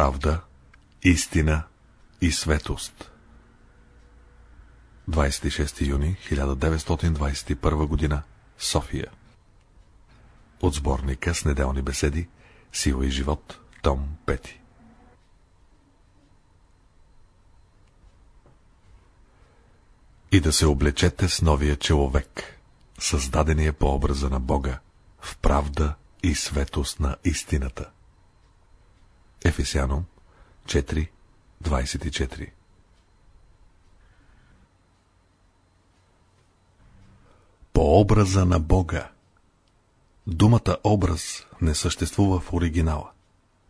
правда, истина и светост. 26 юни 1921 година София От сборника с неделни беседи Сила и живот, том 5 И да се облечете с новия човек, създадения по образа на Бога, в правда и светост на истината. Ефесяном 4.24 По образа на Бога Думата образ не съществува в оригинала.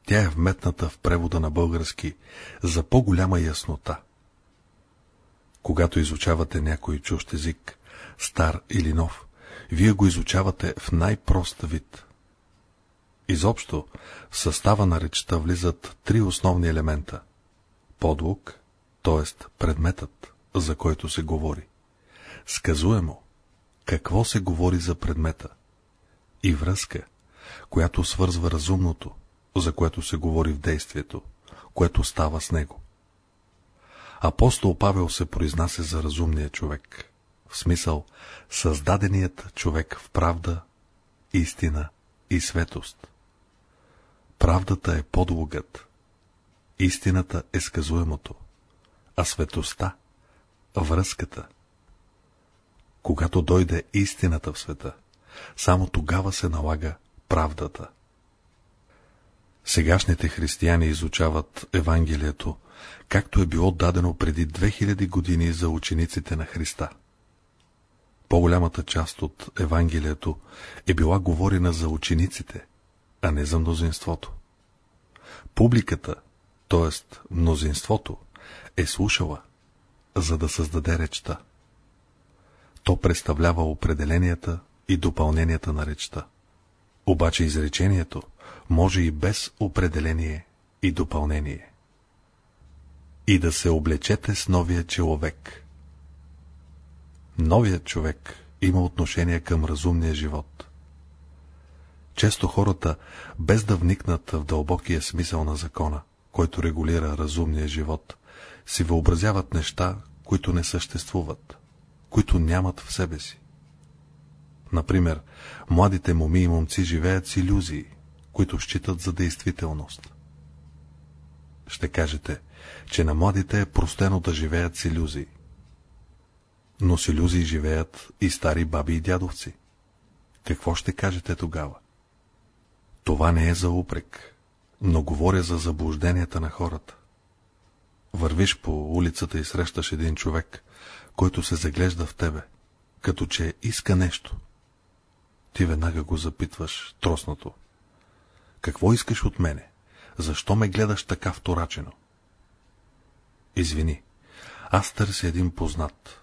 Тя е вметната в превода на български за по-голяма яснота. Когато изучавате някой чужд език, стар или нов, вие го изучавате в най-прост вид. Изобщо, в състава на речта влизат три основни елемента. Подлог, т.е. предметът, за който се говори. Сказуемо, какво се говори за предмета. И връзка, която свързва разумното, за което се говори в действието, което става с него. Апостол Павел се произнася за разумния човек, в смисъл създаденият човек в правда, истина и светост. Правдата е подлогът, истината е сказуемото, а светостта – връзката. Когато дойде истината в света, само тогава се налага правдата. Сегашните християни изучават Евангелието, както е било дадено преди 2000 години за учениците на Христа. По-голямата част от Евангелието е била говорена за учениците, а не за мнозинството. Публиката, т.е. мнозинството, е слушала, за да създаде речта. То представлява определенията и допълненията на речта. Обаче изречението може и без определение и допълнение. И да се облечете с новия човек. Новият човек има отношение към разумния живот. Често хората, без да вникнат в дълбокия смисъл на закона, който регулира разумния живот, си въобразяват неща, които не съществуват, които нямат в себе си. Например, младите моми и момци живеят с иллюзии, които считат за действителност. Ще кажете, че на младите е простено да живеят с иллюзии. Но с иллюзии живеят и стари баби и дядовци. Какво ще кажете тогава? Това не е за упрек, но говоря за заблужденията на хората. Вървиш по улицата и срещаш един човек, който се заглежда в тебе, като че иска нещо. Ти веднага го запитваш троснато. Какво искаш от мене? Защо ме гледаш така вторачено? Извини, аз търся един познат.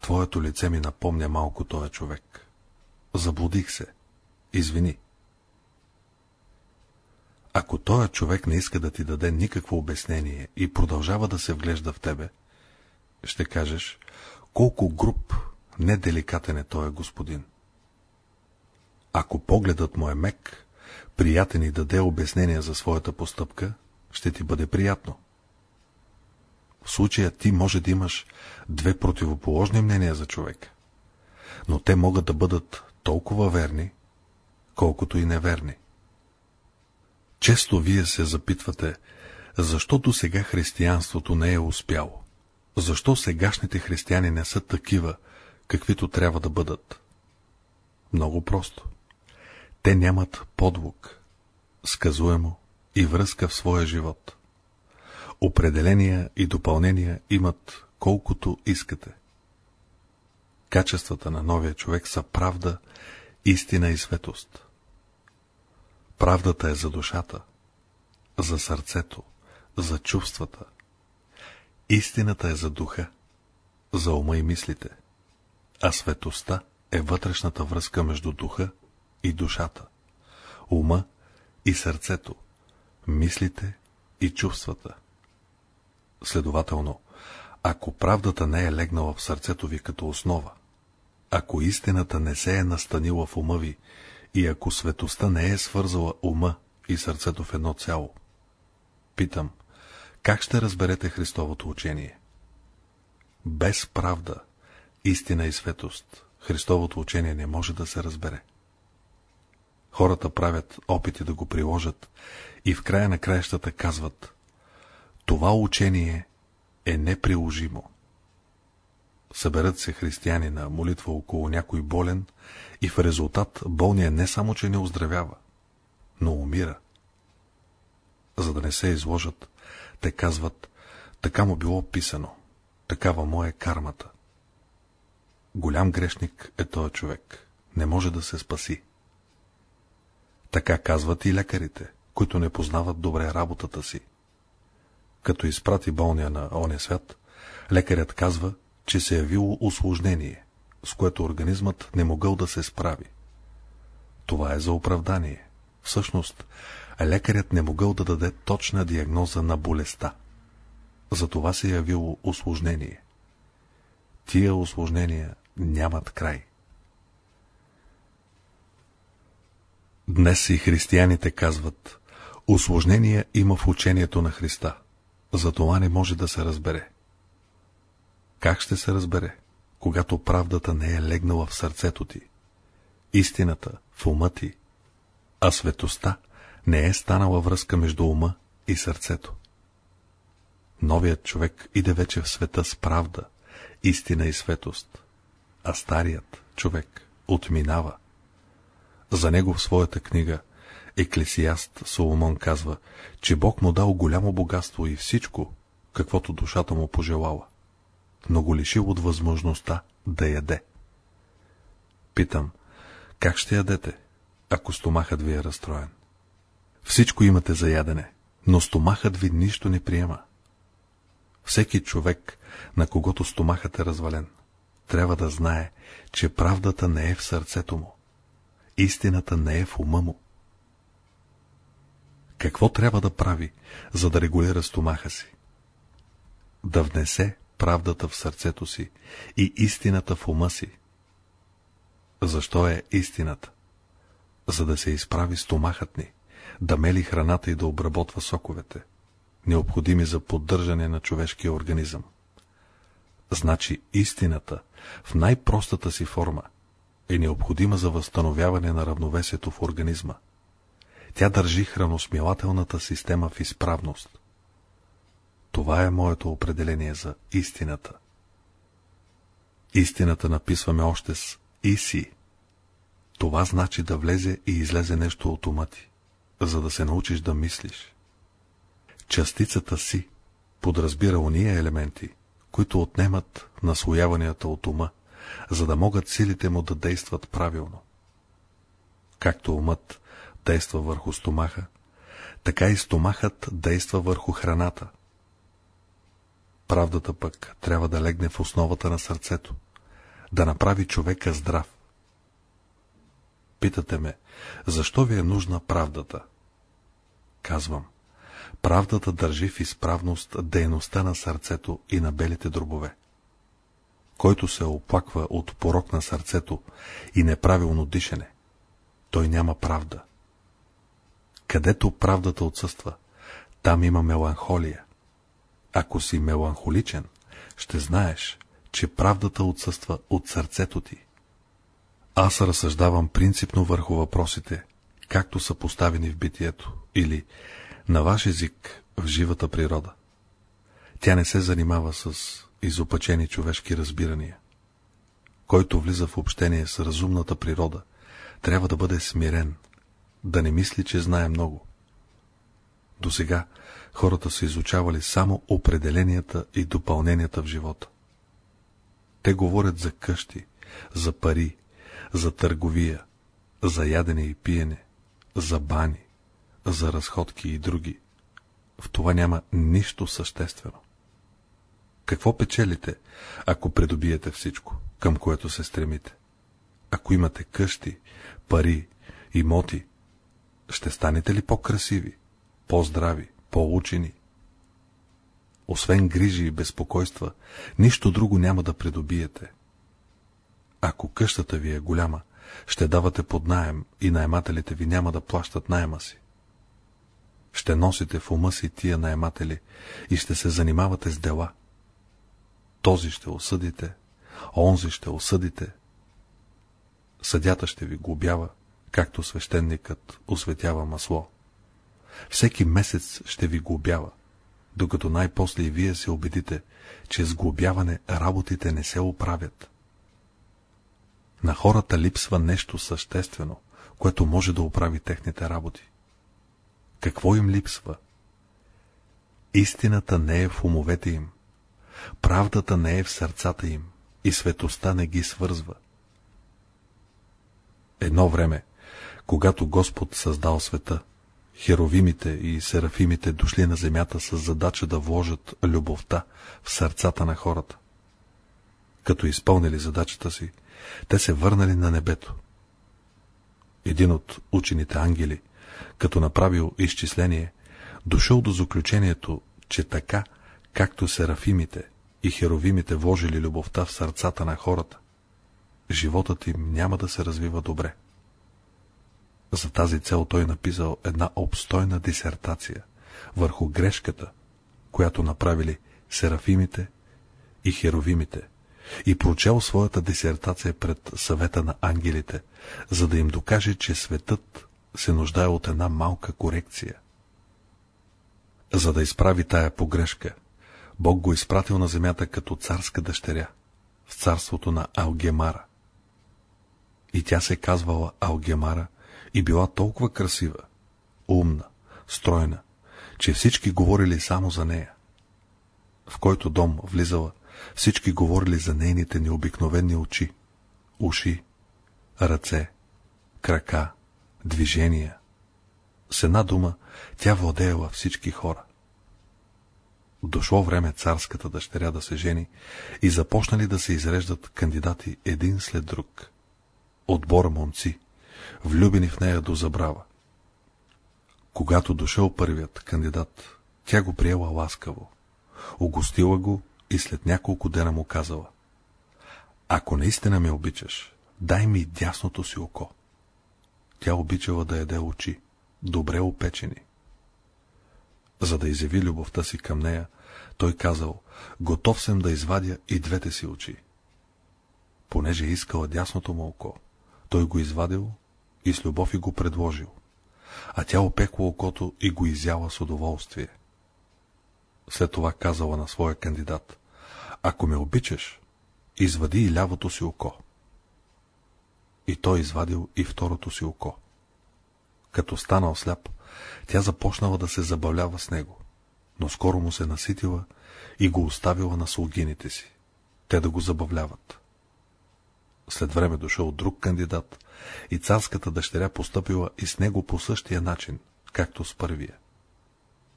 Твоето лице ми напомня малко този човек. Заблудих се. Извини. Ако този човек не иска да ти даде никакво обяснение и продължава да се вглежда в тебе, ще кажеш, колко груб, неделикатен е този господин. Ако погледът му е мек, приятен и даде обяснение за своята постъпка, ще ти бъде приятно. В случая ти може да имаш две противоположни мнения за човек, но те могат да бъдат толкова верни, колкото и неверни. Често вие се запитвате, защо до сега християнството не е успяло? Защо сегашните християни не са такива, каквито трябва да бъдат? Много просто. Те нямат подвиг, сказуемо и връзка в своя живот. Определения и допълнения имат колкото искате. Качествата на новия човек са правда, истина и светост. Правдата е за душата, за сърцето, за чувствата. Истината е за духа, за ума и мислите, а светостта е вътрешната връзка между духа и душата, ума и сърцето, мислите и чувствата. Следователно, ако правдата не е легнала в сърцето ви като основа, ако истината не се е настанила в ума ви и ако светостта не е свързала ума и сърцето в едно цяло, Питам, как ще разберете Христовото учение? Без правда, истина и светост, Христовото учение не може да се разбере. Хората правят опити да го приложат и в края на краищата казват това учение е неприложимо. Съберат се християни на молитва около някой болен и в резултат болният не само, че не оздравява, но умира. За да не се изложат, те казват, така му било писано, такава му е кармата. Голям грешник е този човек, не може да се спаси. Така казват и лекарите, които не познават добре работата си. Като изпрати болния на оня свят, лекарят казва, че се е явило осложнение, с което организмът не могъл да се справи. Това е за оправдание. Всъщност, лекарят не могъл да даде точна диагноза на болестта. Затова се е явило осложнение. Тия осложнения нямат край. Днес и християните казват, осложнения има в учението на Христа, за това не може да се разбере. Как ще се разбере, когато правдата не е легнала в сърцето ти, истината в ума ти, а светостта не е станала връзка между ума и сърцето? Новият човек иде вече в света с правда, истина и светост, а старият човек отминава. За него в своята книга Еклесиаст Соломон казва, че Бог му дал голямо богатство и всичко, каквото душата му пожелала, но го лишил от възможността да яде. Питам, как ще ядете, ако стомахът ви е разстроен? Всичко имате за ядене, но стомахът ви нищо не приема. Всеки човек, на когото стомахът е развален, трябва да знае, че правдата не е в сърцето му. Истината не е в ума му. Какво трябва да прави, за да регулира стомаха си? Да внесе правдата в сърцето си и истината в ума си. Защо е истината? За да се изправи стомахът ни, да мели храната и да обработва соковете, необходими за поддържане на човешкия организъм. Значи истината в най-простата си форма е необходима за възстановяване на равновесието в организма. Тя държи храносмилателната система в изправност. Това е моето определение за истината. Истината написваме още с «иси». Това значи да влезе и излезе нещо от ума ти, за да се научиш да мислиш. Частицата си подразбира уния елементи, които отнемат наслояванията от ума, за да могат силите му да действат правилно. Както умът действа върху стомаха, така и стомахът действа върху храната. Правдата пък трябва да легне в основата на сърцето, да направи човека здрав. Питате ме, защо ви е нужна правдата? Казвам, правдата държи в изправност дейността на сърцето и на белите дробове. Който се оплаква от порок на сърцето и неправилно дишане, той няма правда. Където правдата отсъства, там има меланхолия. Ако си меланхоличен, ще знаеш, че правдата отсъства от сърцето ти. Аз разсъждавам принципно върху въпросите, както са поставени в битието, или, на ваш език, в живата природа. Тя не се занимава с изопачени човешки разбирания. Който влиза в общение с разумната природа, трябва да бъде смирен, да не мисли, че знае много. До сега хората са изучавали само определенията и допълненията в живота. Те говорят за къщи, за пари, за търговия, за ядене и пиене, за бани, за разходки и други. В това няма нищо съществено. Какво печелите, ако придобиете всичко, към което се стремите? Ако имате къщи, пари, имоти, ще станете ли по-красиви, по-здрави, по-учени? Освен грижи и безпокойства, нищо друго няма да придобиете. Ако къщата ви е голяма, ще давате под найем и наемателите ви няма да плащат найема си. ще носите в ума си тия наематели и ще се занимавате с дела. Този ще осъдите, онзи ще осъдите. Съдята ще ви глобява, както свещеникът осветява масло. Всеки месец ще ви глобява, докато най-после и вие се убедите, че с глобяване работите не се оправят. На хората липсва нещо съществено, което може да оправи техните работи. Какво им липсва? Истината не е в умовете им. Правдата не е в сърцата им и светостта не ги свързва. Едно време, когато Господ създал света, херовимите и серафимите дошли на земята с задача да вложат любовта в сърцата на хората. Като изпълнили задачата си, те се върнали на небето. Един от учените ангели, като направил изчисление, дошъл до заключението, че така, както серафимите и херовимите вложили любовта в сърцата на хората, животът им няма да се развива добре. За тази цел той написал една обстойна дисертация върху грешката, която направили серафимите и херовимите, и прочел своята дисертация пред съвета на ангелите, за да им докаже, че светът се нуждае от една малка корекция. За да изправи тая погрешка, Бог го изпратил на земята като царска дъщеря, в царството на Алгемара. И тя се казвала Алгемара и била толкова красива, умна, стройна, че всички говорили само за нея. В който дом влизала, всички говорили за нейните необикновени очи, уши, ръце, крака, движения. С една дума, тя владеела всички хора. Дошло време царската дъщеря да се жени и започнали да се изреждат кандидати един след друг. Отбор момци, влюбени в нея до забрава. Когато дошъл първият кандидат, тя го приела ласкаво, огостила го и след няколко дена му казала Ако наистина ме обичаш, дай ми дясното си око. Тя обичала да яде очи, добре опечени. За да изяви любовта си към нея, той казал, готов съм да извадя и двете си очи. Понеже искала дясното му око, той го извадил и с любов и го предложил, а тя опекла окото и го изяла с удоволствие. След това казала на своя кандидат, ако ме обичаш, извади и лявото си око. И той извадил и второто си око. Като станал сляп, тя започнала да се забавлява с него, но скоро му се наситила и го оставила на слугините си, те да го забавляват. След време дошъл друг кандидат и царската дъщеря постъпила и с него по същия начин, както с първия.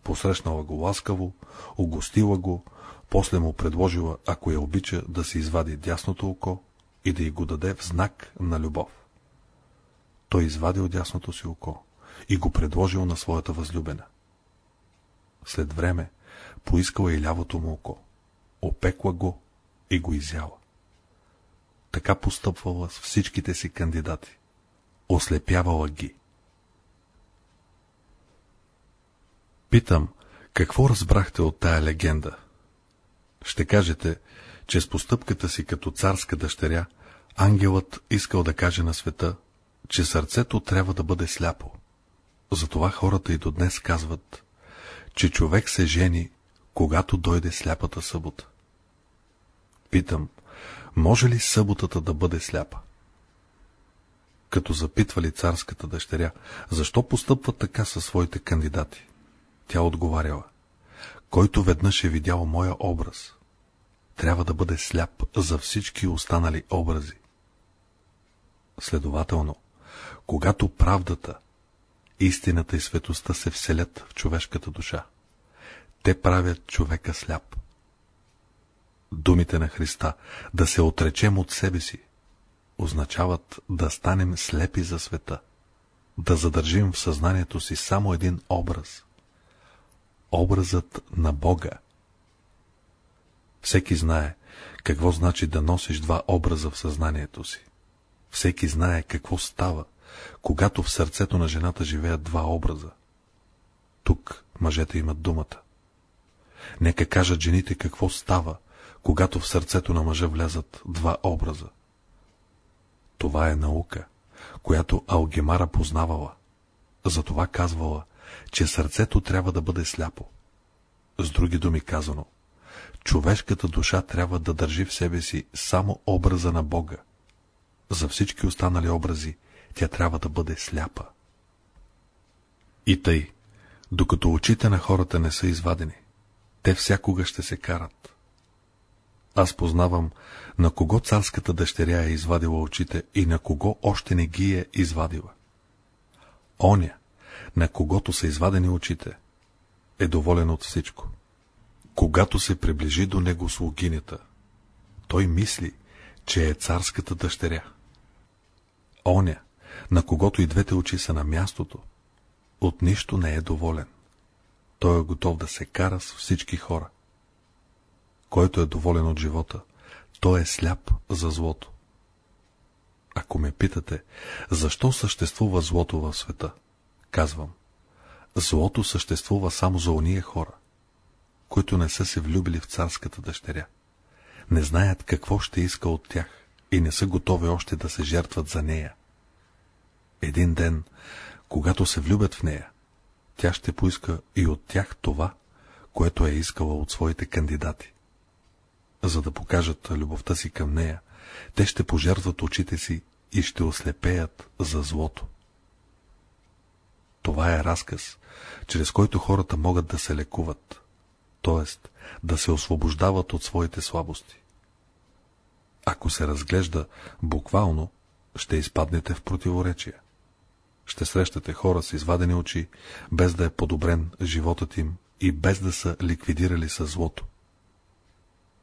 Посрещнала го ласкаво, угостила го, после му предложила, ако я обича, да се извади дясното око и да й го даде в знак на любов. Той извадил дясното си око и го предложил на своята възлюбена. След време поискала и лявото му око, опекла го и го изяла. Така постъпвала с всичките си кандидати. Ослепявала ги. Питам, какво разбрахте от тая легенда? Ще кажете, че с постъпката си като царска дъщеря, ангелът искал да каже на света, че сърцето трябва да бъде сляпо. Затова хората и до днес казват, че човек се жени, когато дойде сляпата събота. Питам, може ли съботата да бъде сляпа? Като запитвали царската дъщеря, защо постъпва така със своите кандидати? Тя отговаряла, който веднъж е видял моя образ, трябва да бъде сляп за всички останали образи. Следователно, когато правдата, истината и светостта се вселят в човешката душа, те правят човека сляп. Думите на Христа да се отречем от себе си означават да станем слепи за света, да задържим в съзнанието си само един образ. Образът на Бога. Всеки знае какво значи да носиш два образа в съзнанието си. Всеки знае какво става, когато в сърцето на жената живеят два образа. Тук мъжете имат думата. Нека кажат жените какво става, когато в сърцето на мъжа влязат два образа. Това е наука, която Алгемара познавала. Затова казвала, че сърцето трябва да бъде сляпо. С други думи казано, човешката душа трябва да държи в себе си само образа на Бога. За всички останали образи тя трябва да бъде сляпа. И тъй, докато очите на хората не са извадени, те всякога ще се карат. Аз познавам на кого царската дъщеря е извадила очите и на кого още не ги е извадила. Оня, на когото са извадени очите, е доволен от всичко. Когато се приближи до него слугинята, той мисли, че е царската дъщеря. Оня, на когото и двете очи са на мястото, от нищо не е доволен. Той е готов да се кара с всички хора. Който е доволен от живота, той е сляп за злото. Ако ме питате, защо съществува злото в света, казвам, злото съществува само за ония хора, които не са се влюбили в царската дъщеря, не знаят какво ще иска от тях и не са готови още да се жертват за нея. Един ден, когато се влюбят в нея, тя ще поиска и от тях това, което е искала от своите кандидати. За да покажат любовта си към нея, те ще пожертват очите си и ще ослепеят за злото. Това е разказ, чрез който хората могат да се лекуват, т.е. да се освобождават от своите слабости. Ако се разглежда буквално, ще изпаднете в противоречия. Ще срещате хора с извадени очи, без да е подобрен животът им и без да са ликвидирали със злото.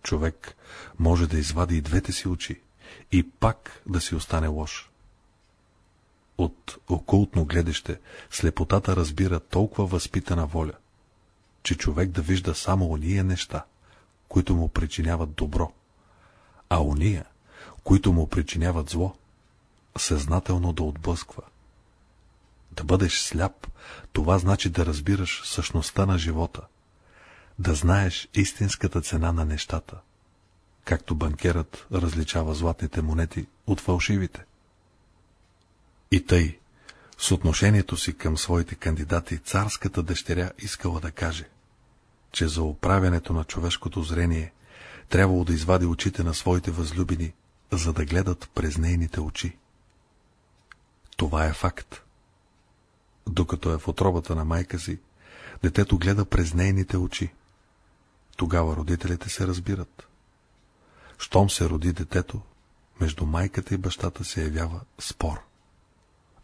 Човек може да извади и двете си очи и пак да си остане лош. От окултно гледаще слепотата разбира толкова възпитана воля, че човек да вижда само ония неща, които му причиняват добро, а ония, които му причиняват зло, съзнателно да отблъсква. Да бъдеш сляп, това значи да разбираш същността на живота, да знаеш истинската цена на нещата, както банкерът различава златните монети от фалшивите. И тъй, с отношението си към своите кандидати, царската дъщеря искала да каже, че за оправянето на човешкото зрение трябвало да извади очите на своите възлюбени, за да гледат през нейните очи. Това е факт. Докато е в отробата на майка си, детето гледа през нейните очи. Тогава родителите се разбират. Щом се роди детето, между майката и бащата се явява спор.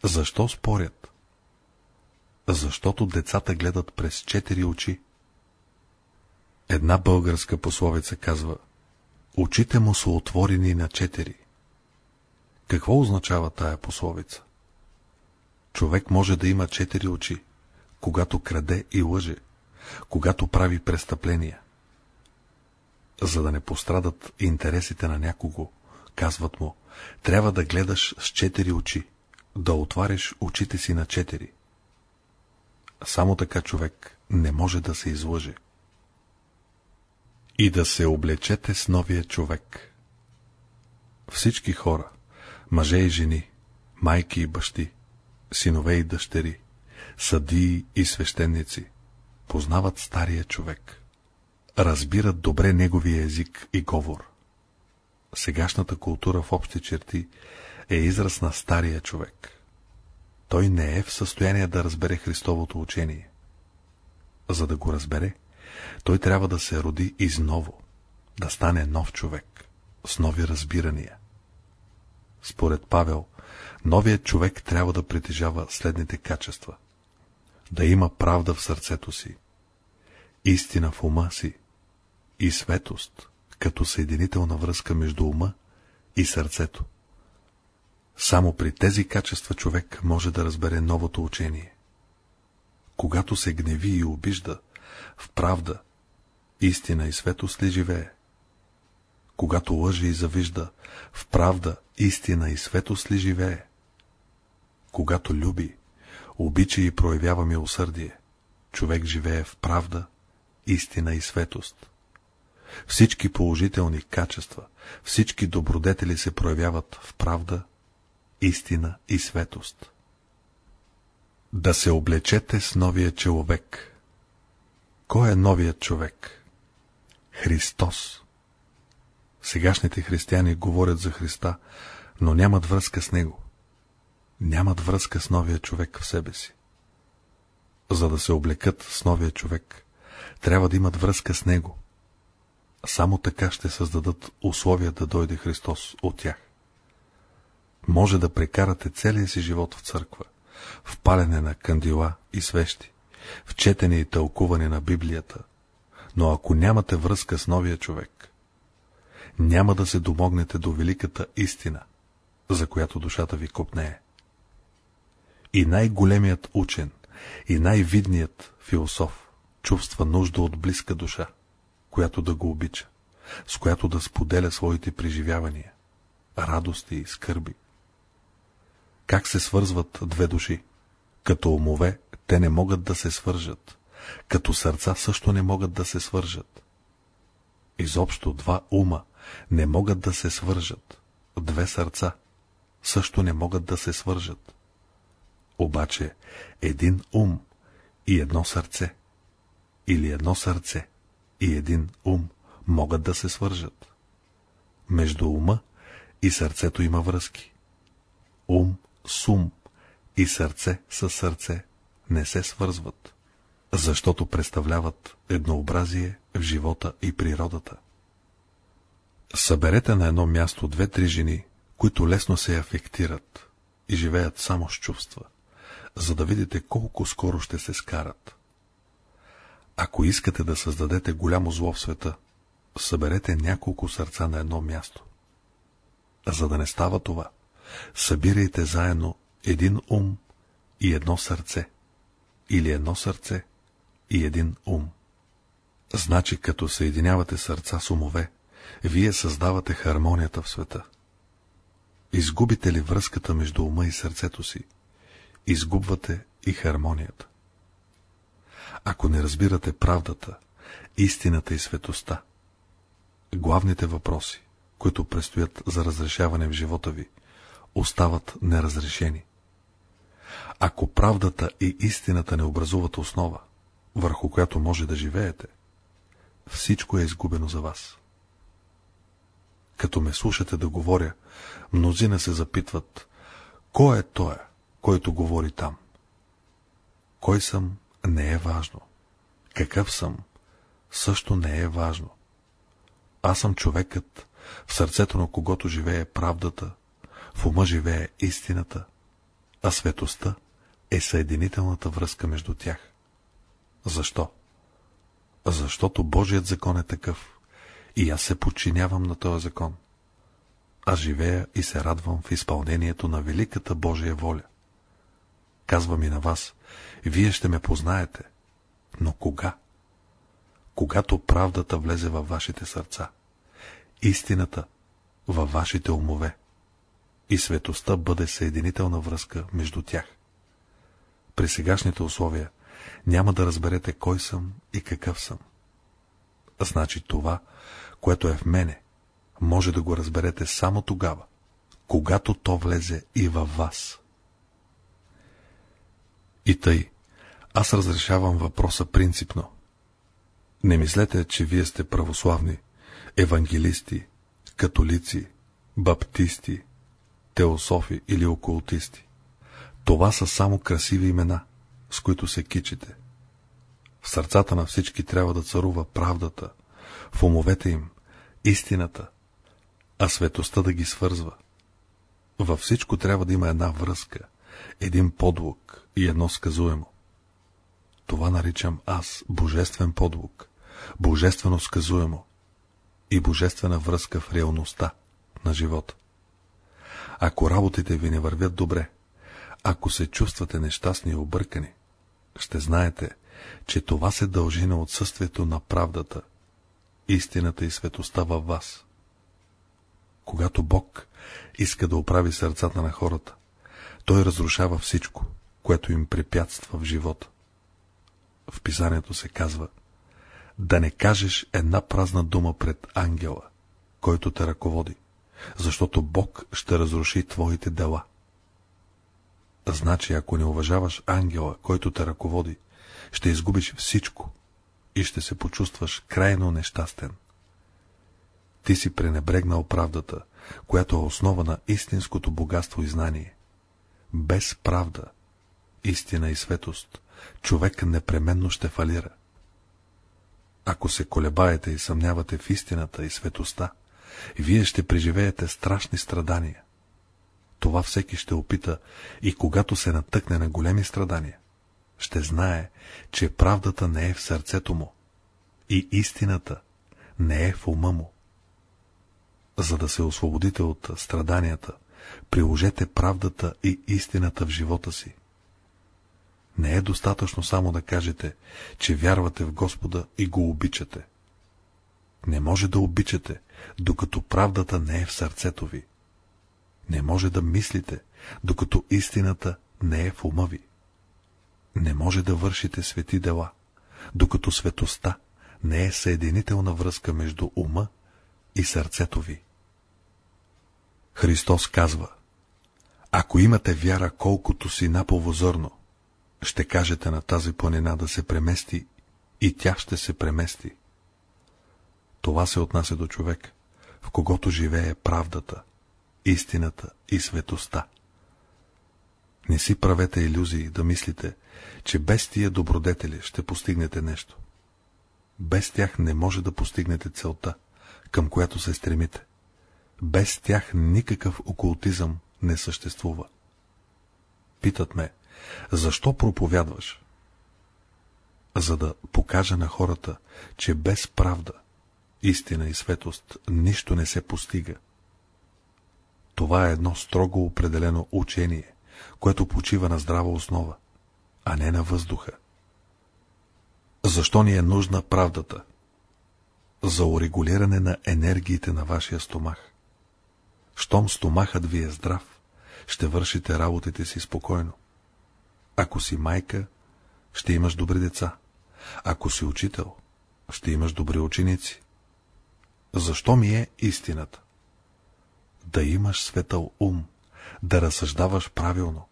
Защо спорят? Защото децата гледат през четири очи. Една българска пословица казва Очите му са отворени на четири. Какво означава тая пословица? Човек може да има четири очи, когато краде и лъже, когато прави престъпления. За да не пострадат интересите на някого, казват му, трябва да гледаш с четири очи, да отвариш очите си на четири. Само така човек не може да се излъже. И да се облечете с новия човек. Всички хора, мъже и жени, майки и бащи, синове и дъщери, съдии и свещеници, познават стария човек, разбират добре неговия език и говор. Сегашната култура в общи черти е израз на стария човек. Той не е в състояние да разбере Христовото учение. За да го разбере, той трябва да се роди изново, да стане нов човек, с нови разбирания. Според Павел, новият човек трябва да притежава следните качества. Да има правда в сърцето си, истина в ума си и светост, като съединителна връзка между ума и сърцето. Само при тези качества човек може да разбере новото учение. Когато се гневи и обижда, в правда, истина и светост ли живее? Когато лъже и завижда, в правда, истина и светост ли живее? Когато люби, обича и проявява милосърдие, човек живее в правда, истина и светост. Всички положителни качества, всички добродетели се проявяват в правда, истина и светост. Да се облечете с новия човек. Кой е новият човек? Христос. Сегашните християни говорят за Христа, но нямат връзка с Него. Нямат връзка с новия човек в себе си. За да се облекат с новия човек, трябва да имат връзка с Него. Само така ще създадат условия да дойде Христос от тях. Може да прекарате целия си живот в църква, в палене на кандила и свещи, в четене и тълкуване на Библията, но ако нямате връзка с новия човек, няма да се домогнете до великата истина, за която душата ви копнее. И най-големият учен, и най-видният философ чувства нужда от близка душа, която да го обича, с която да споделя своите преживявания, радости и скърби. Как се свързват две души? Като умове те не могат да се свържат, като сърца също не могат да се свържат. Изобщо два ума не могат да се свържат, две сърца също не могат да се свържат. Обаче един ум и едно сърце, или едно сърце и един ум могат да се свържат. Между ума и сърцето има връзки. Ум с ум и сърце с сърце не се свързват, защото представляват еднообразие в живота и природата. Съберете на едно място две-три жени, които лесно се афектират и живеят само с чувства, за да видите колко скоро ще се скарат. Ако искате да създадете голямо зло в света, съберете няколко сърца на едно място. За да не става това, събирайте заедно един ум и едно сърце, или едно сърце и един ум. Значи, като съединявате сърца с умове, вие създавате хармонията в света. Изгубите ли връзката между ума и сърцето си, изгубвате и хармонията. Ако не разбирате правдата, истината и светоста, главните въпроси, които предстоят за разрешаване в живота ви, остават неразрешени. Ако правдата и истината не образуват основа, върху която може да живеете, всичко е изгубено за вас. Като ме слушате да говоря, мнозина се запитват, кой е той, който говори там? Кой съм, не е важно. Какъв съм, също не е важно. Аз съм човекът, в сърцето на когото живее правдата, в ума живее истината, а светостта е съединителната връзка между тях. Защо? Защото Божият закон е такъв и аз се подчинявам на този закон. Аз живея и се радвам в изпълнението на великата Божия воля. Казвам и на вас, вие ще ме познаете. Но кога? Когато правдата влезе във вашите сърца, истината във вашите умове и светостта бъде съединителна връзка между тях. При сегашните условия няма да разберете кой съм и какъв съм. Значи това, което е в мене, може да го разберете само тогава, когато то влезе и във вас. И тъй, аз разрешавам въпроса принципно. Не мислете, че вие сте православни, евангелисти, католици, баптисти, теософи или окултисти. Това са само красиви имена, с които се кичите. В сърцата на всички трябва да царува правдата, в умовете им истината, а светостта да ги свързва. Във всичко трябва да има една връзка, един подлог и едно сказуемо. Това наричам аз божествен подлог, божествено сказуемо и божествена връзка в реалността на живота. Ако работите ви не вървят добре, ако се чувствате нещастни и объркани, ще знаете, че това се дължи на отсъствието на правдата, истината и светостта във вас. Когато Бог иска да оправи сърцата на хората, той разрушава всичко, което им препятства в живота. в писанието се казва да не кажеш една празна дума пред ангела, който те ръководи, защото Бог ще разруши твоите дела. Значи, ако не уважаваш ангела, който те ръководи, ще изгубиш всичко и ще се почувстваш крайно нещастен. Ти си пренебрегнал правдата, която е основа на истинското богатство и знание. Без правда, истина и светост, човек непременно ще фалира. Ако се колебаете и съмнявате в истината и светоста, вие ще преживеете страшни страдания. Това всеки ще опита и когато се натъкне на големи страдания, ще знае, че правдата не е в сърцето му и истината не е в ума му. За да се освободите от страданията, приложете правдата и истината в живота си. Не е достатъчно само да кажете, че вярвате в Господа и го обичате. Не може да обичате, докато правдата не е в сърцето ви. Не може да мислите, докато истината не е в ума ви. Не може да вършите свети дела, докато светоста не е съединителна връзка между ума и сърцето ви. Христос казва, ако имате вяра колкото си наповозорно, ще кажете на тази планина да се премести и тя ще се премести. Това се отнася до човек, в когото живее правдата, истината и светоста. Не си правете иллюзии да мислите, че без тия добродетели ще постигнете нещо. Без тях не може да постигнете целта, към която се стремите. Без тях никакъв окултизъм не съществува. Питат ме, защо проповядваш? За да покажа на хората, че без правда, истина и светост нищо не се постига. Това е едно строго определено учение, което почива на здрава основа, а не на въздуха. Защо ни е нужна правдата? За урегулиране на енергиите на вашия стомах. Щом стомахът ви е здрав, ще вършите работите си спокойно. Ако си майка, ще имаш добри деца. Ако си учител, ще имаш добри ученици. Защо ми е истината? Да имаш светъл ум, да разсъждаваш правилно.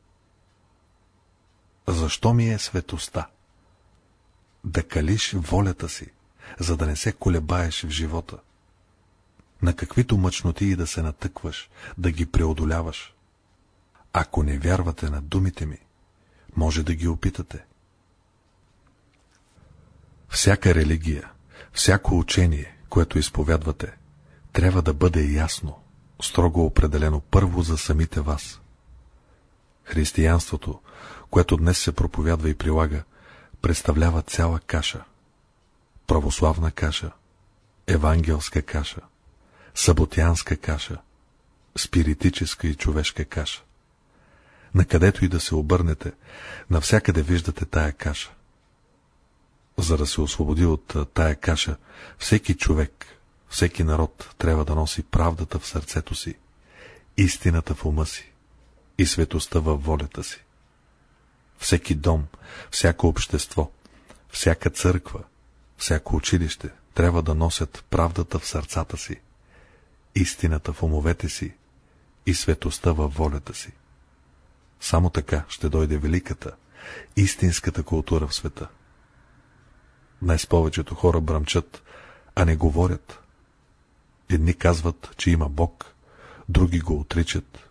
Защо ми е светоста? Да калиш волята си, за да не се колебаеш в живота. На каквито мъчноти и да се натъкваш, да ги преодоляваш. Ако не вярвате на думите ми, може да ги опитате. Всяка религия, всяко учение, което изповядвате, трябва да бъде ясно, строго определено първо за самите вас. Християнството, което днес се проповядва и прилага, представлява цяла каша. Православна каша, евангелска каша, саботянска каша, спиритическа и човешка каша. Накъдето и да се обърнете, навсякъде виждате тая каша. За да се освободи от тая каша, всеки човек, всеки народ трябва да носи правдата в сърцето си, истината в ума си и светостта във волята си. Всеки дом, всяко общество, всяка църква, всяко училище трябва да носят правдата в сърцата си, истината в умовете си и светостта във волята си. Само така ще дойде великата, истинската култура в света. Днес повечето хора бръмчат, а не говорят. Едни казват, че има Бог, други го отричат.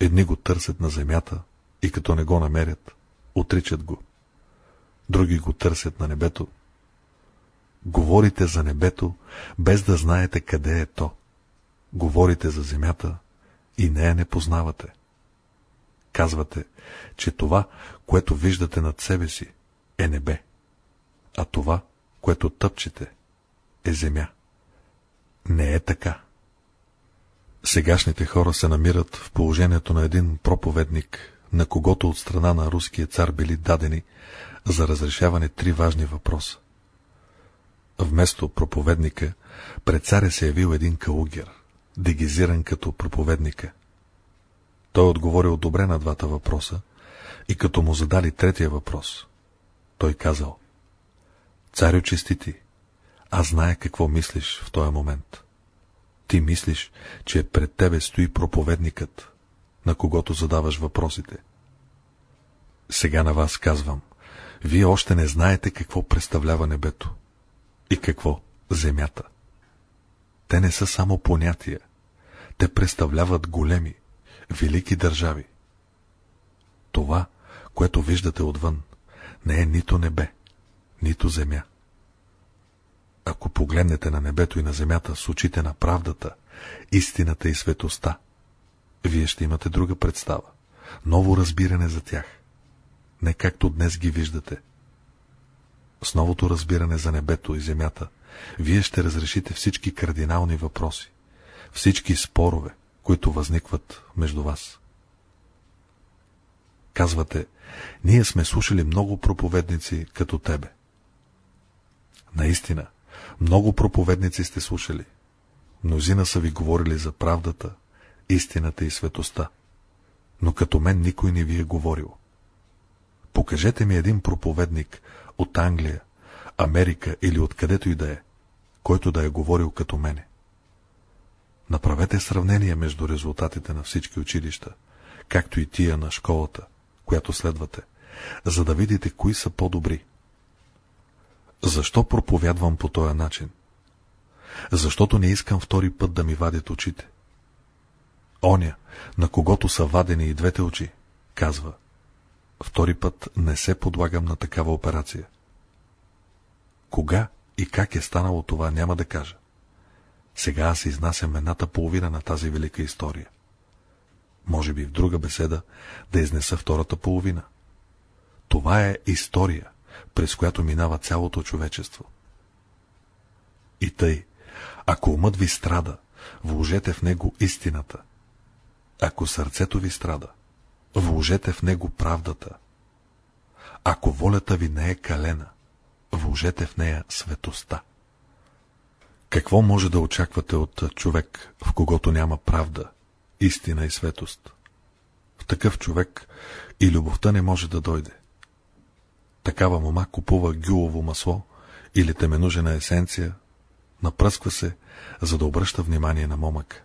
Едни го търсят на земята и като не го намерят, отричат го. Други го търсят на небето. Говорите за небето, без да знаете къде е то. Говорите за земята и нея не познавате. Казвате, че това, което виждате над себе си, е небе, а това, което тъпчете, е земя. Не е така. Сегашните хора се намират в положението на един проповедник, на когото от страна на руския цар били дадени за разрешаване три важни въпроса. Вместо проповедника, пред царя се явил един каугер, дегизиран като проповедника – той отговорил добре на двата въпроса и като му задали третия въпрос, той казал, Царю честити, аз зная какво мислиш в този момент. Ти мислиш, че пред тебе стои проповедникът, на когото задаваш въпросите. Сега на вас казвам, вие още не знаете какво представлява небето и какво земята. Те не са само понятия, те представляват големи, велики държави. Това, което виждате отвън, не е нито небе, нито земя. Ако погледнете на небето и на земята с очите на правдата, истината и светоста, вие ще имате друга представа, ново разбиране за тях. Не както днес ги виждате. С новото разбиране за небето и земята, вие ще разрешите всички кардинални въпроси, всички спорове, които възникват между вас. Казвате, ние сме слушали много проповедници като тебе. Наистина, много проповедници сте слушали. Мнозина са ви говорили за правдата, истината и светоста. Но като мен никой не ви е говорил. Покажете ми един проповедник от Англия, Америка или откъдето и да е, който да е говорил като мене. Направете сравнение между резултатите на всички училища, както и тия на школата, която следвате, за да видите кои са по-добри. Защо проповядвам по този начин? Защото не искам втори път да ми вадят очите. Оня, на когото са вадени и двете очи, казва, втори път не се подлагам на такава операция. Кога и как е станало това, няма да кажа. Сега аз изнасям едната половина на тази велика история. Може би в друга беседа да изнеса втората половина. Това е история, през която минава цялото човечество. И тъй, ако умът ви страда, вложете в него истината. Ако сърцето ви страда, вложете в него правдата. Ако волята ви не е калена, вложете в нея светоста. Какво може да очаквате от човек, в когото няма правда, истина и светост? В такъв човек и любовта не може да дойде. Такава мома купува гюлово масло или теменужена есенция, напръсква се, за да обръща внимание на момък,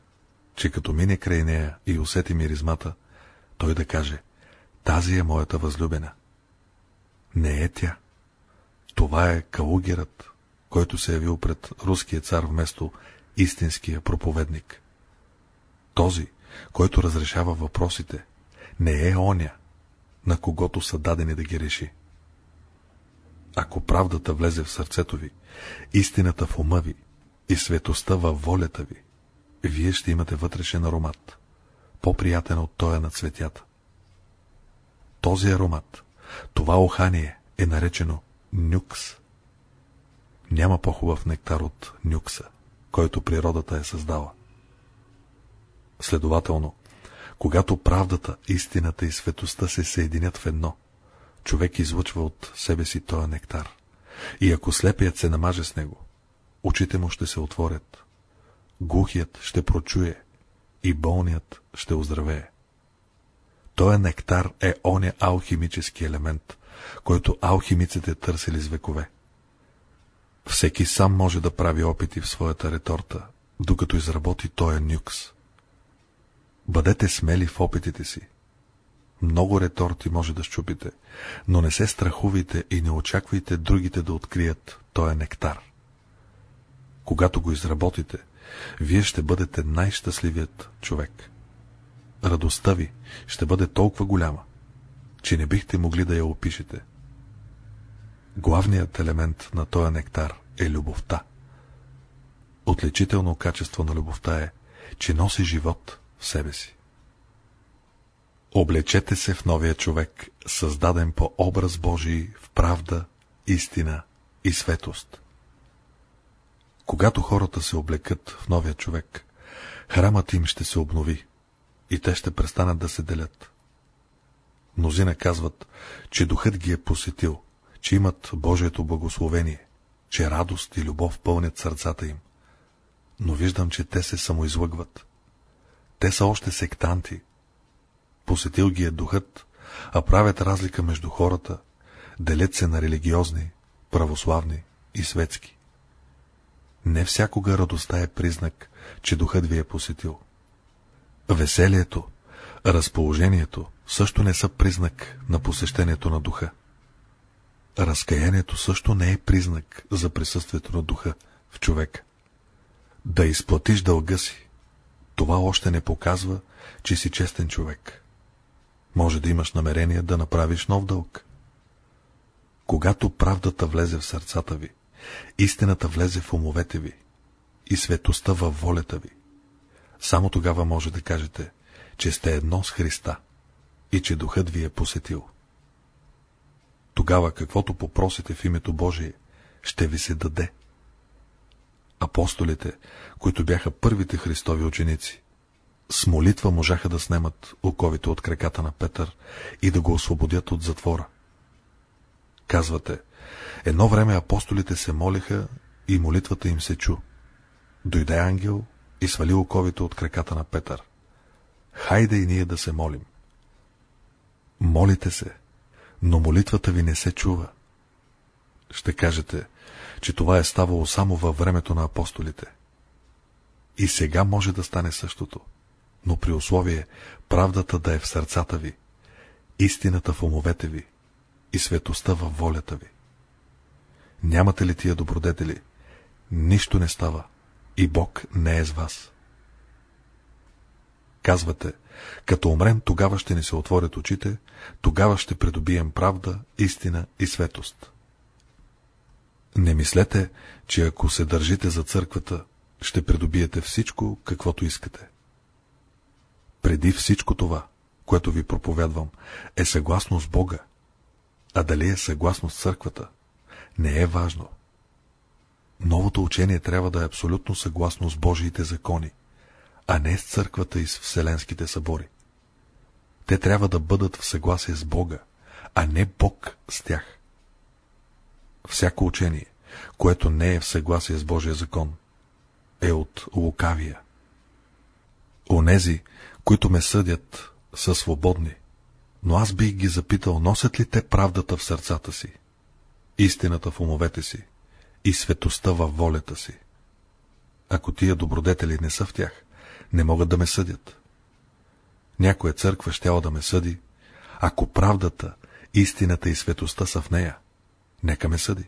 че като мине край нея и усети миризмата, той да каже, тази е моята възлюбена. Не е тя. Това е калугерът, който се е явил пред руския цар вместо истинския проповедник. Този, който разрешава въпросите, не е оня, на когото са дадени да ги реши. Ако правдата влезе в сърцето ви, истината в ума ви и светостта във волята ви, вие ще имате вътрешен аромат, по-приятен от тоя на цветята. Този аромат, това ухание е наречено нюкс. Няма по-хубав нектар от нюкса, който природата е създала. Следователно, когато правдата, истината и светостта се съединят в едно, човек излъчва от себе си този нектар. И ако слепият се намаже с него, очите му ще се отворят, глухият ще прочуе и болният ще оздравее. Той нектар е оня алхимически елемент, който алхимиците търсили с векове. Всеки сам може да прави опити в своята реторта, докато изработи тоя нюкс. Бъдете смели в опитите си. Много реторти може да щупите, но не се страхувайте и не очаквайте другите да открият тоя нектар. Когато го изработите, вие ще бъдете най-щастливият човек. Радостта ви ще бъде толкова голяма, че не бихте могли да я опишете. Главният елемент на този нектар е любовта. Отличително качество на любовта е, че носи живот в себе си. Облечете се в новия човек, създаден по образ Божий в правда, истина и светост. Когато хората се облекат в новия човек, храмът им ще се обнови и те ще престанат да се делят. Мнозина казват, че духът ги е посетил, че имат Божието благословение, че радост и любов пълнят сърцата им. Но виждам, че те се самоизлъгват. Те са още сектанти. Посетил ги е духът, а правят разлика между хората, делят се на религиозни, православни и светски. Не всякога радостта е признак, че духът ви е посетил. Веселието, разположението също не са признак на посещението на духа. Разкаянието също не е признак за присъствието на духа в човека. Да изплатиш дълга си, това още не показва, че си честен човек. Може да имаш намерение да направиш нов дълг. Когато правдата влезе в сърцата ви, истината влезе в умовете ви и светостта във волята ви, само тогава може да кажете, че сте едно с Христа и че Духът ви е посетил. Тогава каквото попросите в името Божие, ще ви се даде. Апостолите, които бяха първите Христови ученици, с молитва можаха да снемат оковите от краката на Петър и да го освободят от затвора. Казвате, едно време апостолите се молиха и молитвата им се чу. Дойде ангел и свали оковите от краката на Петър. Хайде и ние да се молим. Молите се, но молитвата ви не се чува. Ще кажете, че това е ставало само във времето на апостолите. И сега може да стане същото, но при условие правдата да е в сърцата ви, истината в умовете ви и светостта във волята ви. Нямате ли тия добродетели? Нищо не става и Бог не е с вас. Казвате, като умрем, тогава ще ни се отворят очите, тогава ще придобием правда, истина и светост. Не мислете, че ако се държите за църквата, ще придобиете всичко, каквото искате. Преди всичко това, което ви проповядвам, е съгласно с Бога, а дали е съгласно с църквата, не е важно. Новото учение трябва да е абсолютно съгласно с Божиите закони, а не с църквата и с вселенските събори. Те трябва да бъдат в съгласие с Бога, а не Бог с тях. Всяко учение, което не е в съгласие с Божия закон, е от лукавия. Онези, които ме съдят, са свободни, но аз бих ги запитал, носят ли те правдата в сърцата си, истината в умовете си и светостта във волята си. Ако тия добродетели не са в тях, не могат да ме съдят. Някоя църква щяла да ме съди, ако правдата, истината и светостта са в нея, нека ме съди.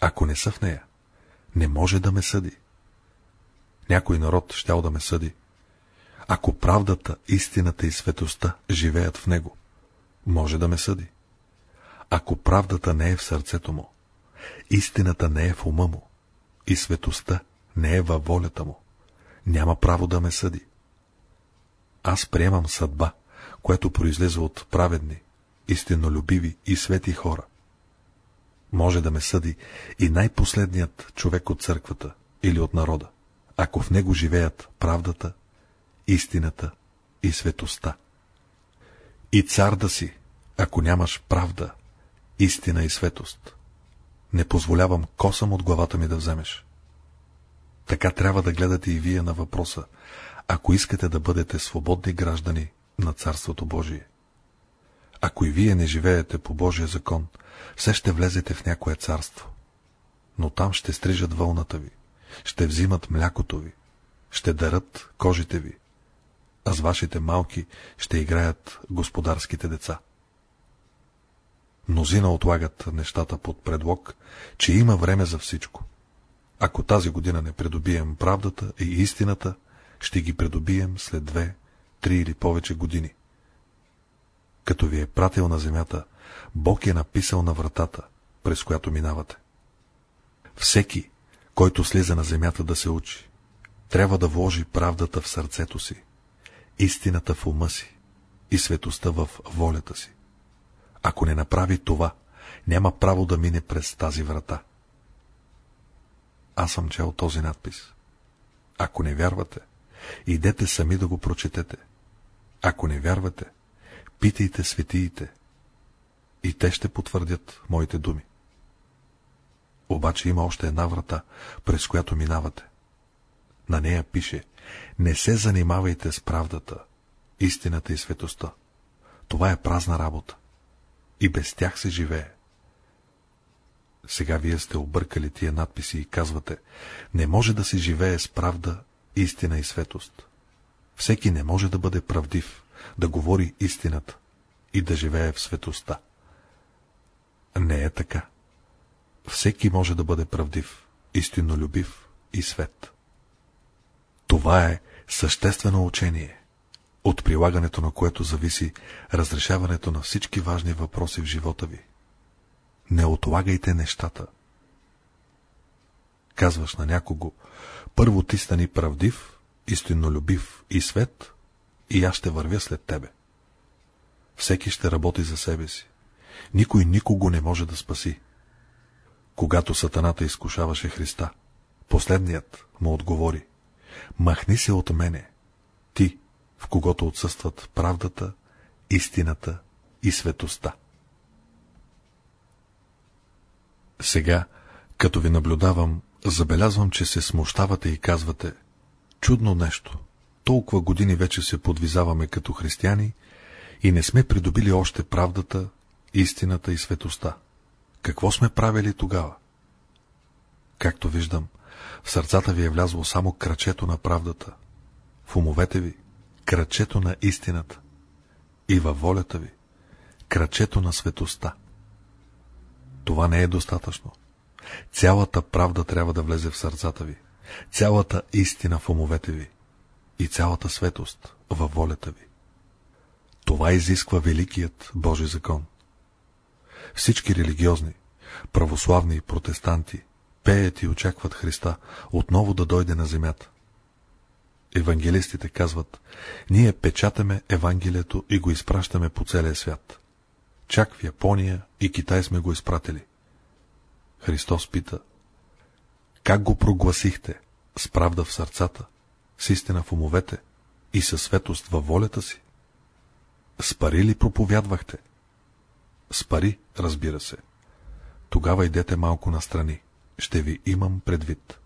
Ако не са в нея, не може да ме съди. Някой народ щял да ме съди. Ако правдата, истината и светостта живеят в него, може да ме съди. Ако правдата не е в сърцето му, истината не е в ума му и светостта не е във волята му, няма право да ме съди. Аз приемам съдба, което произлезе от праведни, истинолюбиви и свети хора. Може да ме съди и най-последният човек от църквата или от народа, ако в него живеят правдата, истината и светостта. И цар да си, ако нямаш правда, истина и светост. Не позволявам косъм от главата ми да вземеш. Така трябва да гледате и вие на въпроса, ако искате да бъдете свободни граждани на Царството Божие. Ако и вие не живеете по Божия закон, все ще влезете в някое царство. Но там ще стрижат вълната ви, ще взимат млякото ви, ще дарат кожите ви, а с вашите малки ще играят господарските деца. Мнозина отлагат нещата под предлог, че има време за всичко. Ако тази година не придобием правдата и истината, ще ги придобием след две, три или повече години. Като ви е пратил на земята, Бог е написал на вратата, през която минавате. Всеки, който слиза на земята да се учи, трябва да вложи правдата в сърцето си, истината в ума си и светостта в волята си. Ако не направи това, няма право да мине през тази врата. Аз съм чел този надпис. Ако не вярвате, идете сами да го прочетете. Ако не вярвате, питайте светиите, и те ще потвърдят моите думи. Обаче има още една врата, през която минавате. На нея пише, не се занимавайте с правдата, истината и светостта. Това е празна работа. И без тях се живее. Сега вие сте объркали тия надписи и казвате, не може да се живее с правда, истина и светост. Всеки не може да бъде правдив, да говори истината и да живее в светостта. Не е така. Всеки може да бъде правдив, истиннолюбив и свет. Това е съществено учение, от прилагането на което зависи разрешаването на всички важни въпроси в живота ви. Не отлагайте нещата. Казваш на някого, първо ти стани правдив, истиннолюбив и свет, и аз ще вървя след тебе. Всеки ще работи за себе си. Никой никого не може да спаси. Когато сатаната изкушаваше Христа, последният му отговори, махни се от мене, ти, в когото отсъстват правдата, истината и светостта. Сега, като ви наблюдавам, забелязвам, че се смущавате и казвате, чудно нещо, толкова години вече се подвизаваме като християни и не сме придобили още правдата, истината и светостта. Какво сме правили тогава? Както виждам, в сърцата ви е влязло само крачето на правдата, в умовете ви крачето на истината и във волята ви крачето на светостта. Това не е достатъчно. Цялата правда трябва да влезе в сърцата ви, цялата истина в умовете ви и цялата светост във волята ви. Това изисква великият Божи закон. Всички религиозни, православни и протестанти пеят и очакват Христа отново да дойде на земята. Евангелистите казват, ние печатаме Евангелието и го изпращаме по целия свят. Чак в Япония и Китай сме го изпратили. Христос пита, как го прогласихте с правда в сърцата, с истина в умовете и със светост във волята си? С пари ли проповядвахте? С пари, разбира се. Тогава идете малко настрани. Ще ви имам предвид.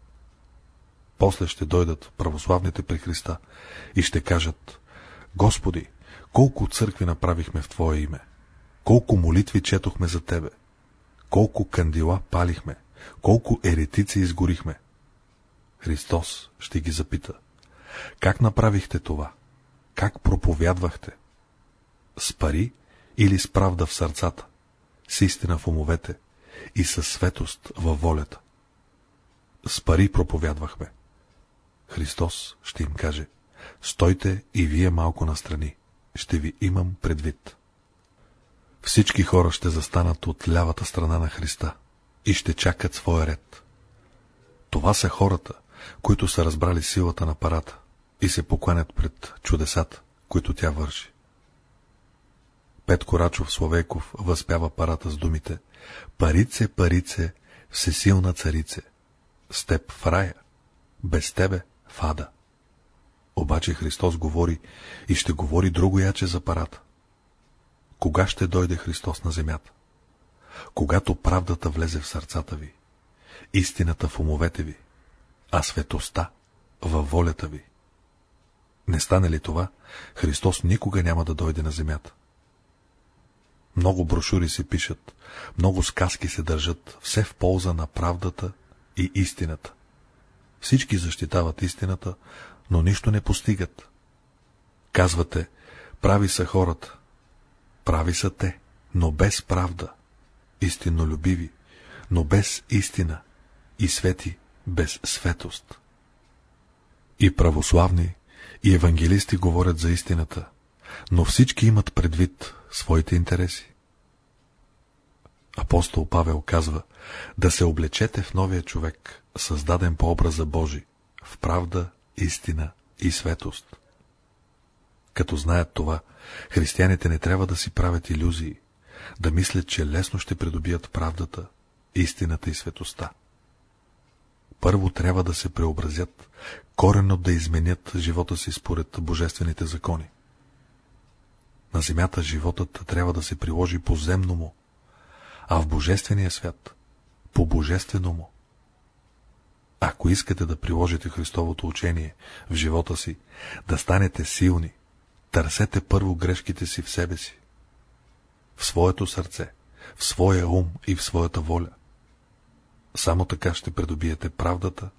После ще дойдат православните при Христа и ще кажат, Господи, колко църкви направихме в Твое име, колко молитви четохме за Тебе, колко кандила палихме, колко еретици изгорихме. Христос ще ги запита, как направихте това? Как проповядвахте? С пари или с правда в сърцата, с истина в умовете и със светост във волята? С пари проповядвахме. Христос ще им каже, стойте и вие малко настрани, ще ви имам предвид. Всички хора ще застанат от лявата страна на Христа и ще чакат своя ред. Това са хората, които са разбрали силата на парата и се покланят пред чудесата, които тя върши. Петко Рачов Словейков възпява парата с думите Парице, парице, всесилна царице, с теб в рая, без тебе в ада. Обаче Христос говори и ще говори друго яче за парата. Кога ще дойде Христос на земята? Когато правдата влезе в сърцата ви, истината в умовете ви, а светоста във волята ви. Не стане ли това, Христос никога няма да дойде на земята. Много брошури се пишат, много сказки се държат, все в полза на правдата и истината. Всички защитават истината, но нищо не постигат. Казвате, прави са хората. Прави са те, но без правда. Истиннолюбиви, но без истина. И свети, без светост. И православни, и евангелисти говорят за истината, но всички имат предвид своите интереси. Апостол Павел казва, да се облечете в новия човек, създаден по образа Божий, в правда, истина и светост. Като знаят това, християните не трябва да си правят иллюзии, да мислят, че лесно ще придобият правдата, истината и светостта. Първо трябва да се преобразят, коренно да изменят живота си според божествените закони. На земята животът трябва да се приложи по земно му, а в Божествения свят – по Божествено му. Ако искате да приложите Христовото учение в живота си, да станете силни, търсете първо грешките си в себе си, в своето сърце, в своя ум и в своята воля. Само така ще придобиете правдата,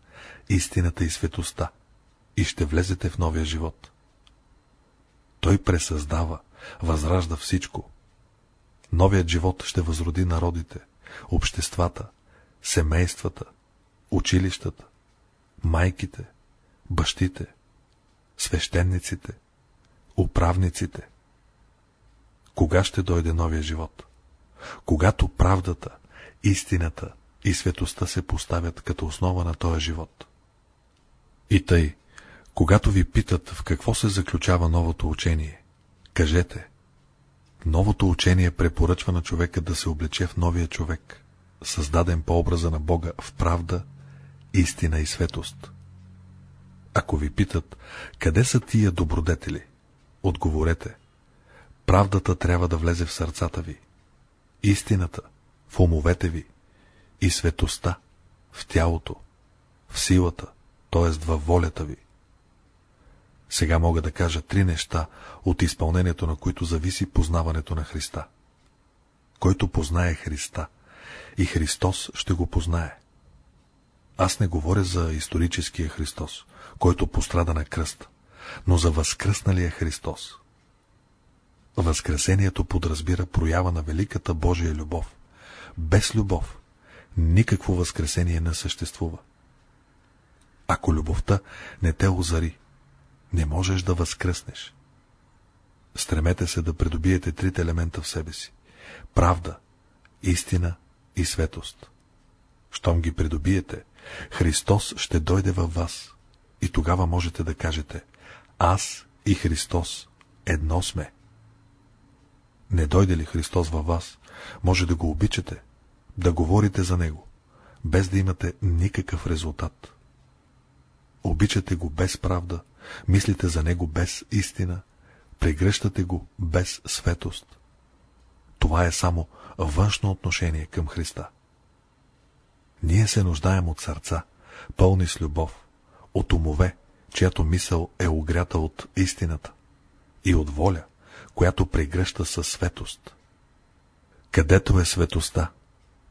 истината и светоста и ще влезете в новия живот. Той пресъздава, възражда всичко. Новият живот ще възроди народите, обществата, семействата, училищата, майките, бащите, свещениците, управниците. Кога ще дойде новия живот? Когато правдата, истината и светостта се поставят като основа на този живот. И тъй, когато ви питат в какво се заключава новото учение, кажете Новото учение препоръчва на човека да се облече в новия човек, създаден по образа на Бога в правда, истина и светост. Ако ви питат, къде са тия добродетели, отговорете. Правдата трябва да влезе в сърцата ви, истината в умовете ви и светостта в тялото, в силата, т.е. във волята ви. Сега мога да кажа три неща, от изпълнението на които зависи познаването на Христа. Който познае Христа, и Христос ще го познае. Аз не говоря за историческия Христос, който пострада на кръст, но за възкръсналия Христос. Възкресението подразбира проява на великата Божия любов. Без любов никакво възкресение не съществува. Ако любовта не те озари, не можеш да възкръснеш. Стремете се да придобиете трите елемента в себе си. Правда, истина и светост. Щом ги придобиете, Христос ще дойде във вас и тогава можете да кажете Аз и Христос едно сме. Не дойде ли Христос във вас, може да го обичате, да говорите за Него, без да имате никакъв резултат. Обичате го без правда, мислите за него без истина, прегръщате го без светост. Това е само външно отношение към Христа. Ние се нуждаем от сърца, пълни с любов, от умове, чиято мисъл е огрята от истината, и от воля, която прегръща със светост. Където е светостта,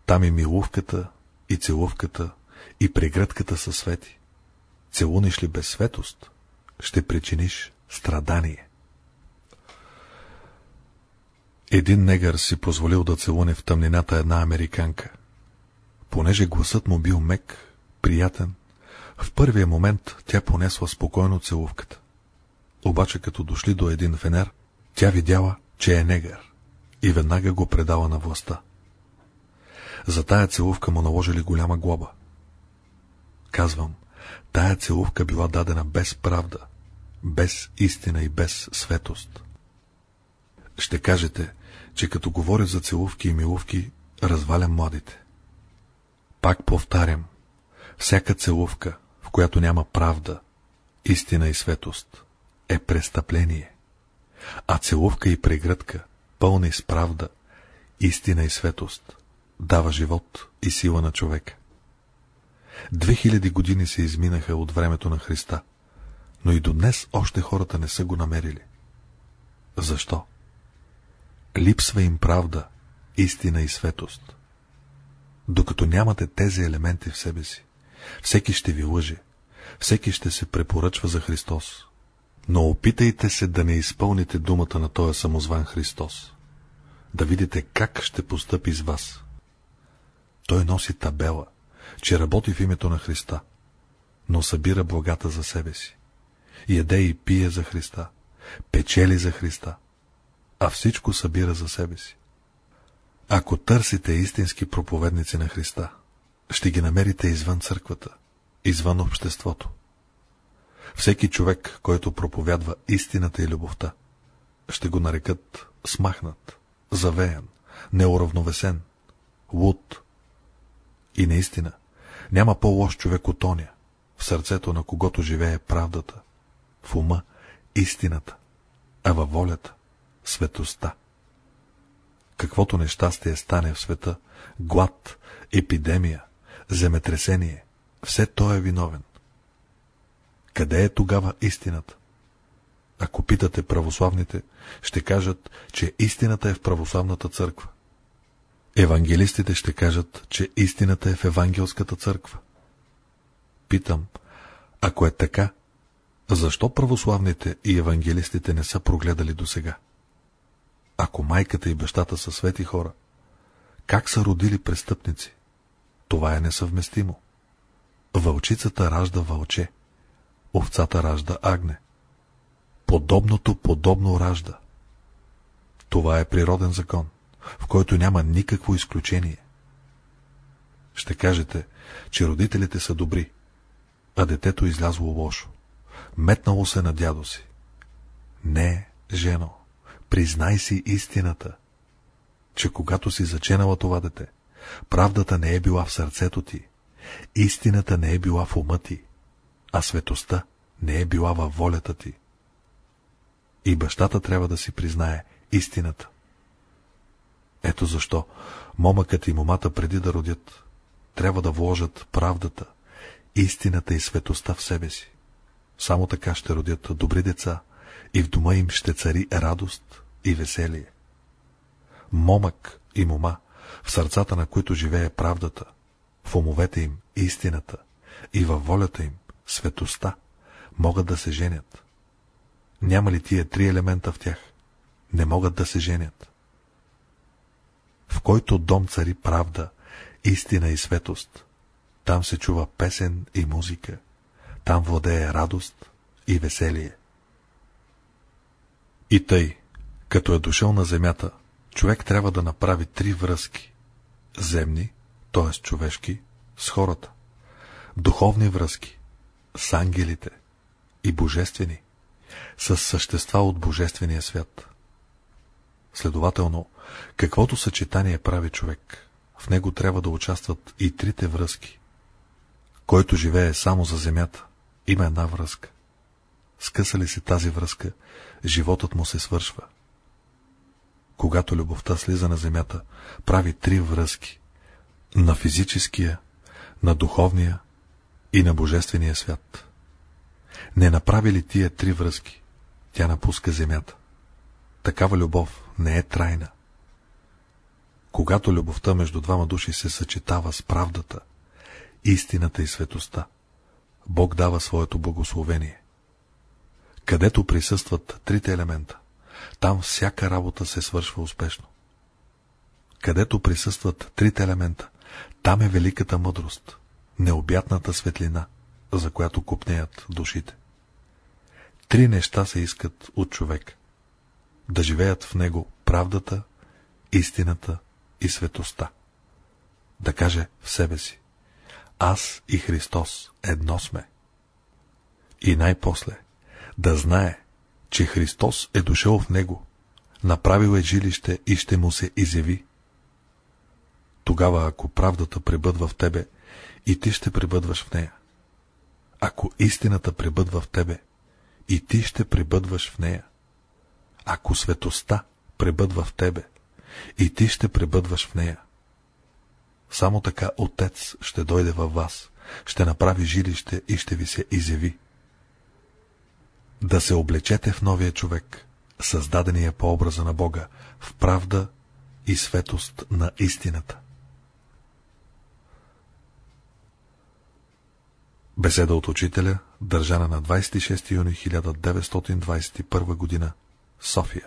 там и милувката, и целувката, и прегръдката са свети. Целуниш ли без светост, ще причиниш страдание. Един негър си позволил да целуне в тъмнината една американка. Понеже гласът му бил мек, приятен, в първия момент тя понесла спокойно целувката. Обаче като дошли до един фенер, тя видяла, че е негър и веднага го предала на властта. За тая целувка му наложили голяма глоба. Казвам, тая целувка била дадена без правда, без истина и без светост. Ще кажете, че като говоря за целувки и милувки, развалям младите. Пак повтарям, всяка целувка, която няма правда, истина и светост, е престъпление. А целувка и прегръдка, пълни с правда, истина и светост, дава живот и сила на човека. Две хиляди години се изминаха от времето на Христа, но и до днес още хората не са го намерили. Защо? Липсва им правда, истина и светост. Докато нямате тези елементи в себе си, всеки ще ви лъже, всеки ще се препоръчва за Христос. Но опитайте се да не изпълните думата на този самозван Христос. Да видите как ще постъпи с вас. Той носи табела, че работи в името на Христа, но събира благата за себе си. Яде и пие за Христа, печели за Христа, а всичко събира за себе си. Ако търсите истински проповедници на Христа, ще ги намерите извън църквата, извън обществото. Всеки човек, който проповядва истината и любовта, ще го нарекат смахнат, завеян, неуравновесен, луд. И наистина, няма по-лош човек от оня, в сърцето на когото живее правдата, в ума истината, а във волята светостта. Каквото нещастие стане в света, глад, епидемия, земетресение, все той е виновен. Къде е тогава истината? Ако питате православните, ще кажат, че истината е в православната църква. Евангелистите ще кажат, че истината е в евангелската църква. Питам, ако е така, защо православните и евангелистите не са прогледали до сега? Ако майката и бащата са свети хора, как са родили престъпници? Това е несъвместимо. Вълчицата ражда вълче, овцата ражда агне. Подобното подобно ражда. Това е природен закон, в който няма никакво изключение. Ще кажете, че родителите са добри, а детето излязло лошо. Метнало се на дядо си. Не, жено, признай си истината, че когато си заченала това дете, правдата не е била в сърцето ти, истината не е била в ума ти, а светостта не е била във волята ти. И бащата трябва да си признае истината. Ето защо момъкът и момата преди да родят, трябва да вложат правдата, истината и светостта в себе си. Само така ще родят добри деца и в дома им ще цари радост и веселие. Момък и мома, в сърцата на които живее правдата, в умовете им истината и във волята им светостта, могат да се женят. Няма ли тия три елемента в тях? Не могат да се женят. В който дом цари правда, истина и светост, там се чува песен и музика, там владее радост и веселие. И тъй, като е дошъл на земята, човек трябва да направи три връзки. Земни, т.е. човешки, с хората. Духовни връзки, с ангелите и божествени, с същества от божествения свят. Следователно, каквото съчетание прави човек, в него трябва да участват и трите връзки. Който живее само за земята, има една връзка. Скъса ли се тази връзка, животът му се свършва. Когато любовта слиза на земята, прави три връзки. На физическия, на духовния и на божествения свят. Не направи ли тия три връзки, тя напуска земята. Такава любов не е трайна. Когато любовта между двама души се съчетава с правдата, истината и светостта, Бог дава своето благословение. Където присъстват трите елемента, там всяка работа се свършва успешно. Където присъстват трите елемента, там е великата мъдрост, необятната светлина, за която купнеят душите. Три неща се искат от човек. Да живеят в него правдата, истината и светостта. Да каже в себе си. Аз и Христос едно сме. И най-после да знае, че Христос е дошъл в него, направил е жилище и ще му се изяви. Тогава, ако правдата пребъдва в тебе, и ти ще пребъдваш в нея. Ако истината пребъдва в тебе, и ти ще пребъдваш в нея. Ако светостта пребъдва в тебе, и ти ще пребъдваш в нея. Само така Отец ще дойде във вас, ще направи жилище и ще ви се изяви. Да се облечете в новия човек, създадения по образа на Бога, в правда и светост на истината. Беседа от учителя, държана на 26 юни 1921 г. София